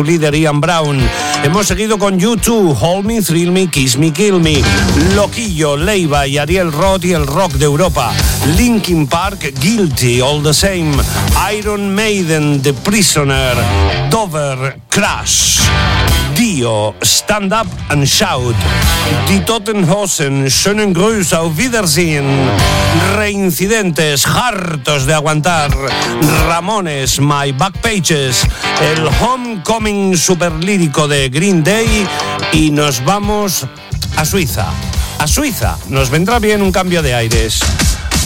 tu líder Ian Brown. Hemos seguido con YouTube, Hold Me, Thrill Me, Kiss Me, Kill Me, Loquillo, Leiva y Ariel Roth y el rock de Europa, Linkin Park, Guilty, All the Same, Iron Maiden, The Prisoner, Dover, Crash. Dio, Stand Up and Shout, Die Tottenhosen, schönen Gruß, auf Wiedersehen, Reincidentes, hartos de aguantar, Ramones, My Back Pages, el Homecoming superlírico de Green Day y nos vamos a Suiza. A Suiza nos vendrá bien un cambio de aires.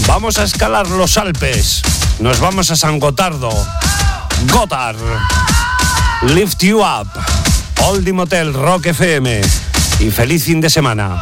Vamos a escalar los Alpes. Nos vamos a San Gotardo. Gotthard. Lift You Up. Oldie Motel Rock FM. Y feliz fin de semana.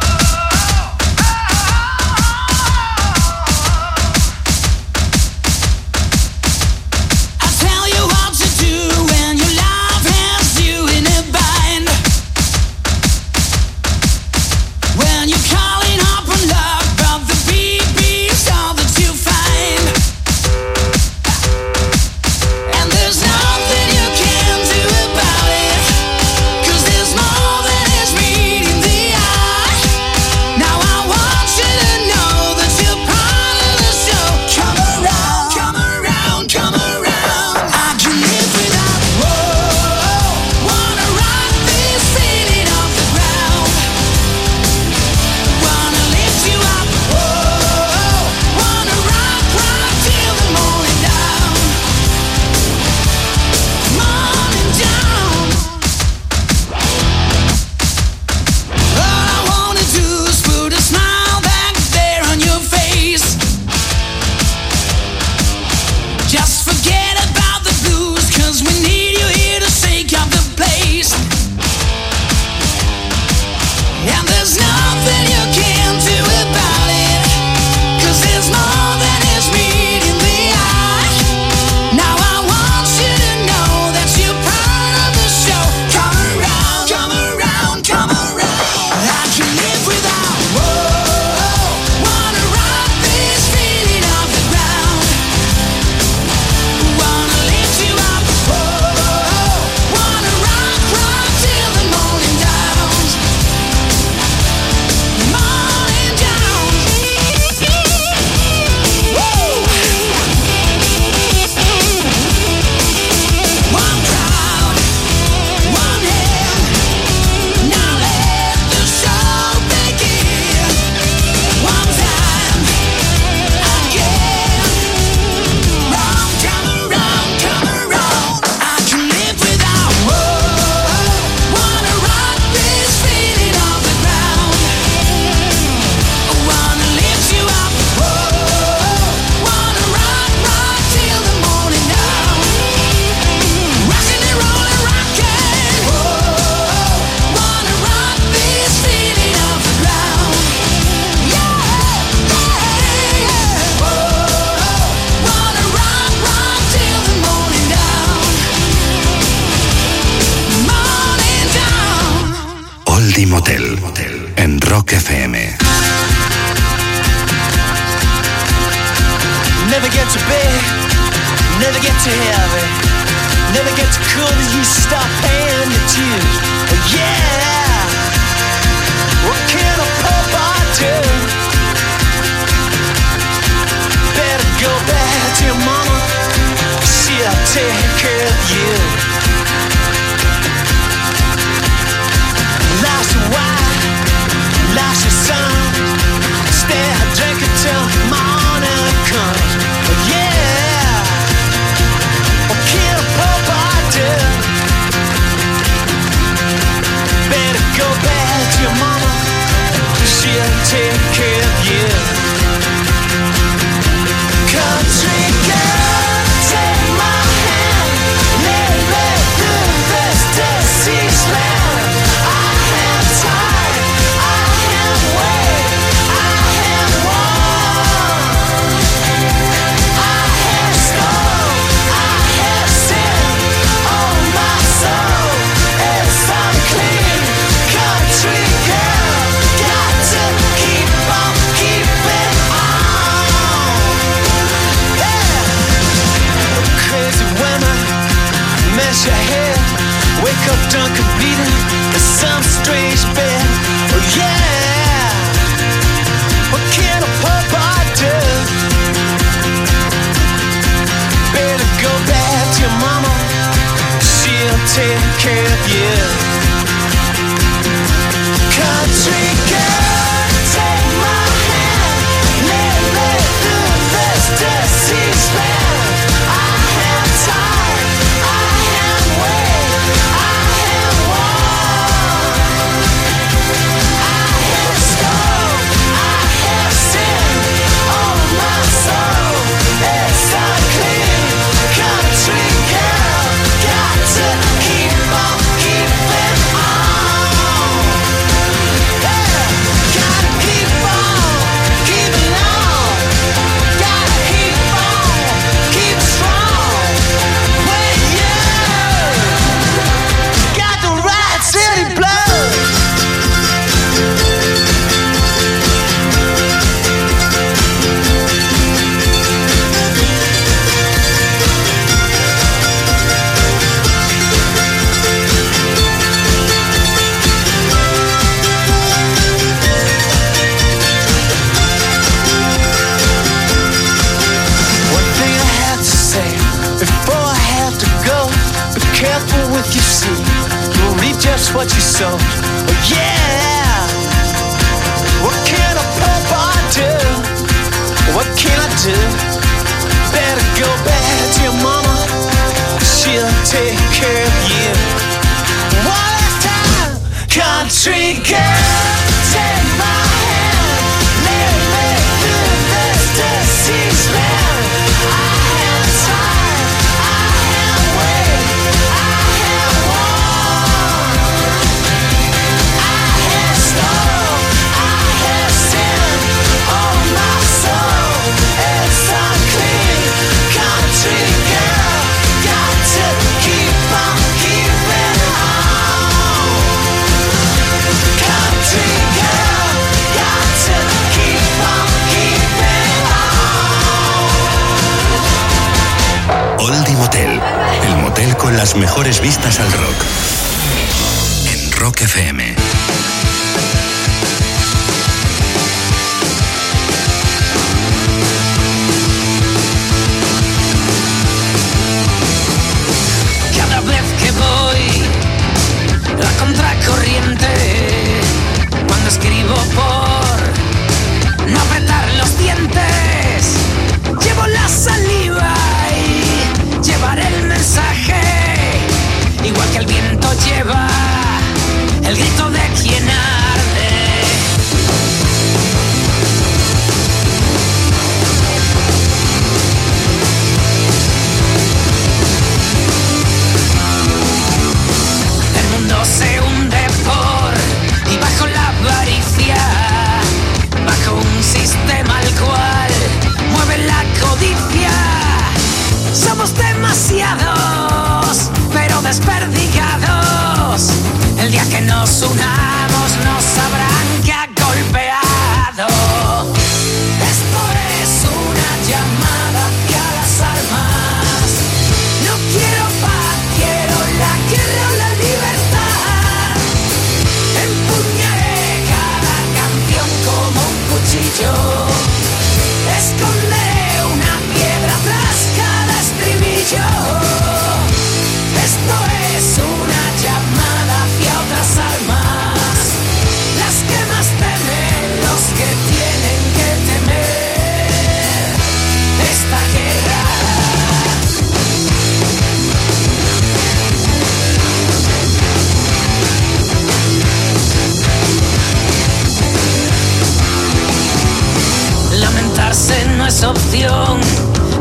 to heaven. take care of you. go back to your mama. She'll take care of you. One last time, country girl. mejores vistas al rock. En Rock FM. so now. opción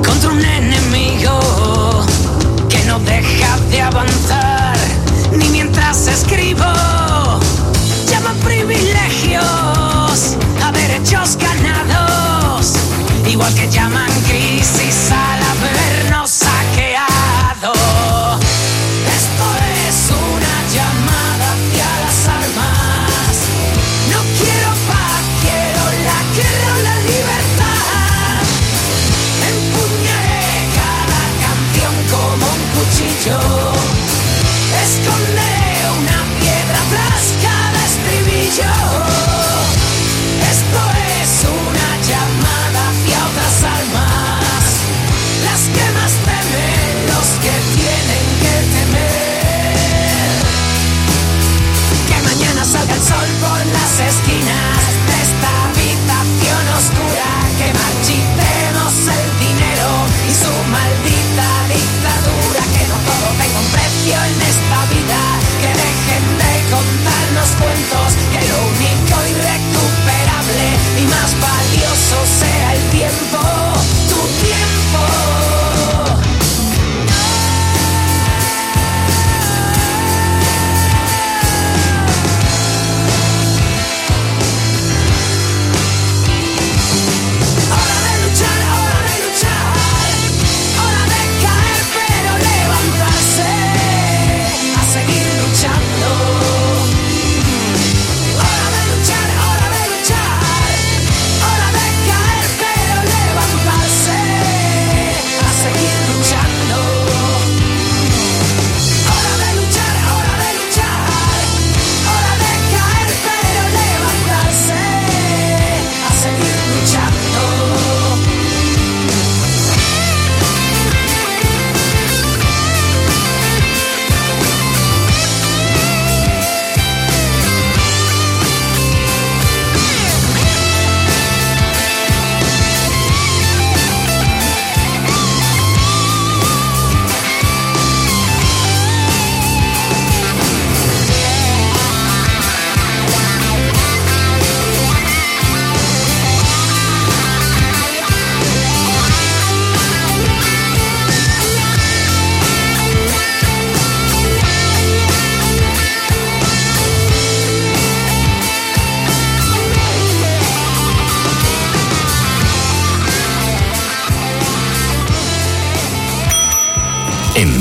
contra un enemigo que no deja de avanzar, ni mientras escribo. Llaman privilegios a derechos ganados, igual que llaman crisis al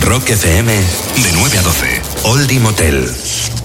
Rock FM, de 9 a 12. Oldie Motel.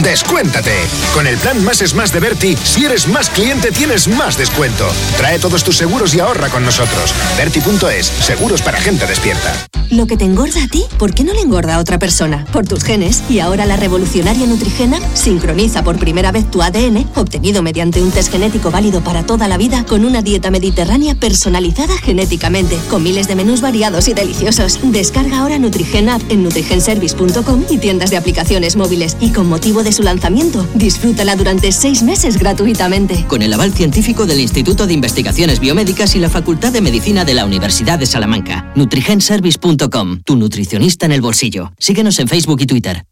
Descuéntate. Con el plan Más es Más de Berti, si eres más cliente tienes más descuento. Trae todos tus seguros y ahorra con nosotros. Berti.es, seguros para gente despierta. Lo que te engorda a ti, ¿por qué no le engorda a otra persona? Por tus genes. Y ahora la revolucionaria Nutrigena sincroniza por primera vez tu ADN, obtenido mediante un test genético válido para toda la vida, con una dieta mediterránea personalizada genéticamente, con miles de menús variados y deliciosos. Descarga ahora Nutrigena en nutrigenservice.com y tiendas de aplicaciones móviles. Y con motivo su lanzamiento, disfrútala durante seis meses gratuitamente. Con el aval científico del Instituto de Investigaciones Biomédicas y la Facultad de Medicina de la Universidad de Salamanca. nutrigenservice.com tu nutricionista en el bolsillo. Síguenos en Facebook y Twitter.